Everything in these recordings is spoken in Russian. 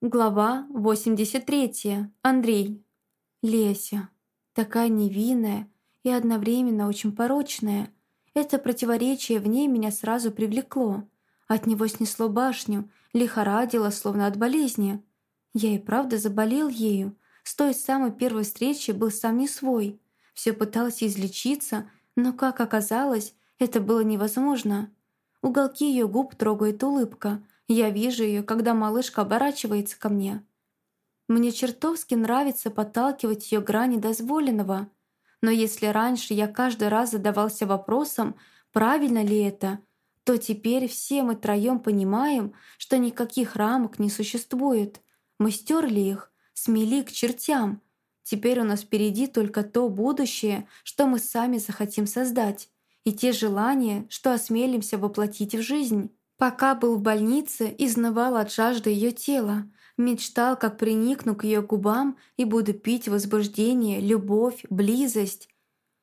Глава 83. Андрей. Леся. Такая невинная и одновременно очень порочная. Это противоречие в ней меня сразу привлекло. От него снесло башню, лихорадило, словно от болезни. Я и правда заболел ею. С той самой первой встречи был сам не свой. Все пыталась излечиться, но, как оказалось, это было невозможно. Уголки ее губ трогает улыбка – я вижу ее, когда малышка оборачивается ко мне. Мне чертовски нравится подталкивать ее грани дозволенного. Но если раньше я каждый раз задавался вопросом, правильно ли это, то теперь все мы троем понимаем, что никаких рамок не существует. Мы стерли их, смели к чертям. Теперь у нас впереди только то будущее, что мы сами захотим создать, и те желания, что осмелимся воплотить в жизнь. Пока был в больнице, изнывал от жажды ее тела, мечтал, как приникну к ее губам и буду пить возбуждение, любовь, близость.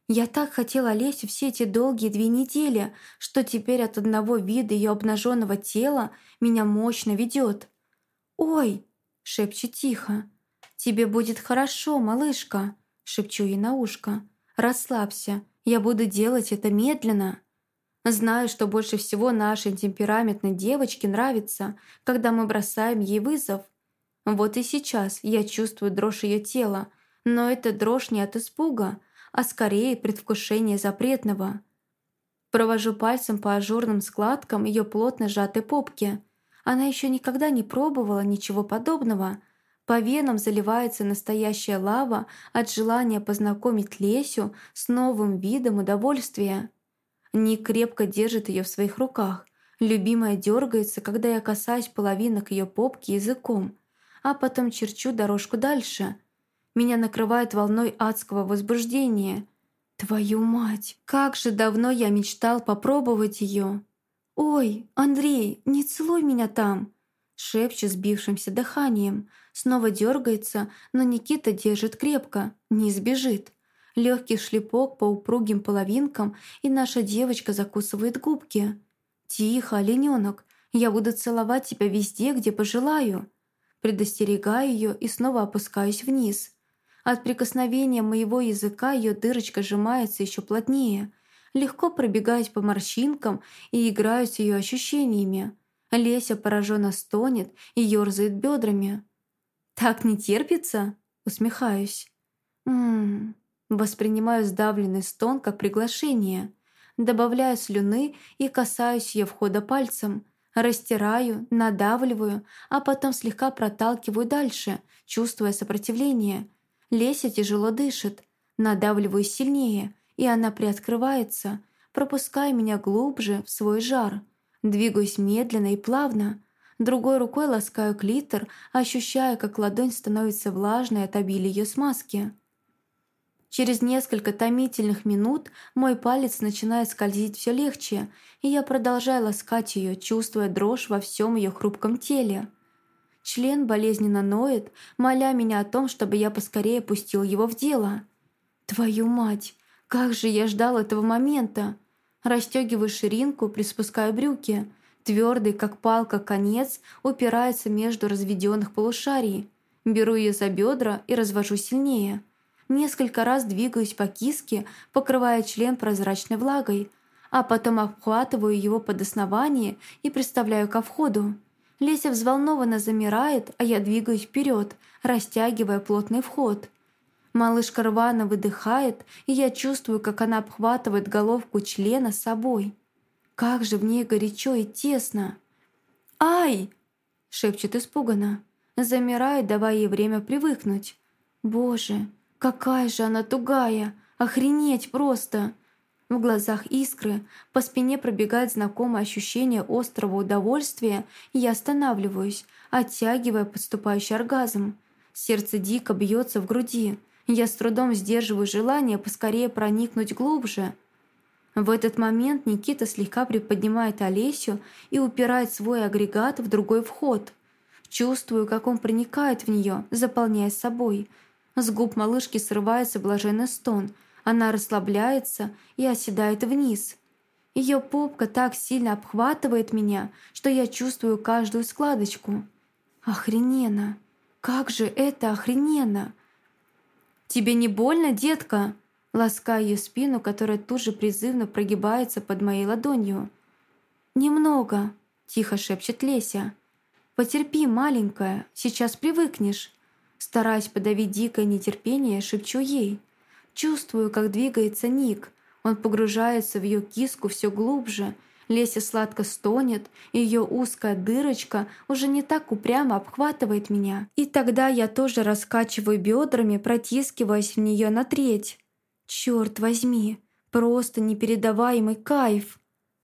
Я так хотела Олесю все эти долгие две недели, что теперь от одного вида ее обнаженного тела меня мощно ведет. «Ой!» — шепчет тихо. «Тебе будет хорошо, малышка!» — шепчу ей на ушко. «Расслабься, я буду делать это медленно!» Знаю, что больше всего нашей темпераментной девочке нравится, когда мы бросаем ей вызов. Вот и сейчас я чувствую дрожь ее тела, но это дрожь не от испуга, а скорее предвкушение запретного. Провожу пальцем по ажурным складкам ее плотно сжатой попки. Она еще никогда не пробовала ничего подобного. По венам заливается настоящая лава от желания познакомить Лесю с новым видом удовольствия. Ник крепко держит ее в своих руках. Любимая дергается, когда я касаюсь половинок ее попки языком, а потом черчу дорожку дальше. Меня накрывает волной адского возбуждения. Твою мать, как же давно я мечтал попробовать ее. «Ой, Андрей, не целуй меня там!» Шепчет сбившимся дыханием. Снова дергается, но Никита держит крепко, не сбежит. Легкий шлепок по упругим половинкам, и наша девочка закусывает губки. «Тихо, олененок, я буду целовать тебя везде, где пожелаю». Предостерегаю ее и снова опускаюсь вниз. От прикосновения моего языка ее дырочка сжимается еще плотнее. Легко пробегаюсь по морщинкам и играю с ее ощущениями. Леся пораженно стонет и ерзает бедрами. «Так не терпится?» Усмехаюсь. «Ммм, Воспринимаю сдавленный стон как приглашение. Добавляю слюны и касаюсь ее входа пальцем. Растираю, надавливаю, а потом слегка проталкиваю дальше, чувствуя сопротивление. Леся тяжело дышит. Надавливаю сильнее, и она приоткрывается, пропуская меня глубже в свой жар. Двигаюсь медленно и плавно. Другой рукой ласкаю клитор, ощущая, как ладонь становится влажной от обилия ее смазки. Через несколько томительных минут мой палец начинает скользить все легче, и я продолжаю ласкать ее, чувствуя дрожь во всем ее хрупком теле. Член болезненно ноет, моля меня о том, чтобы я поскорее пустил его в дело. «Твою мать! Как же я ждал этого момента!» Растегиваю ширинку, приспускаю брюки. Твердый, как палка, конец упирается между разведенных полушарий. Беру ее за бедра и развожу сильнее – Несколько раз двигаюсь по киске, покрывая член прозрачной влагой, а потом обхватываю его под основание и приставляю ко входу. Леся взволнованно замирает, а я двигаюсь вперед, растягивая плотный вход. Малышка рвано выдыхает, и я чувствую, как она обхватывает головку члена с собой. Как же в ней горячо и тесно. «Ай!» — шепчет испуганно. Замирает, давая ей время привыкнуть. «Боже, Какая же она тугая! Охренеть просто! В глазах искры, по спине пробегает знакомое ощущение острого удовольствия, и я останавливаюсь, оттягивая подступающий оргазм. Сердце дико бьется в груди. Я с трудом сдерживаю желание поскорее проникнуть глубже. В этот момент Никита слегка приподнимает Олесю и упирает свой агрегат в другой вход. Чувствую, как он проникает в нее, заполняя собой – с губ малышки срывается блаженный стон. Она расслабляется и оседает вниз. Ее попка так сильно обхватывает меня, что я чувствую каждую складочку. Охрененно! Как же это охрененно! «Тебе не больно, детка?» Лаская ее спину, которая тут же призывно прогибается под моей ладонью. «Немного», — тихо шепчет Леся. «Потерпи, маленькая, сейчас привыкнешь». Стараясь подавить дикое нетерпение, шепчу ей. Чувствую, как двигается Ник. Он погружается в ее киску все глубже. Леся сладко стонет, ее узкая дырочка уже не так упрямо обхватывает меня. И тогда я тоже раскачиваю бедрами, протискиваясь в нее на треть. Черт возьми, просто непередаваемый кайф.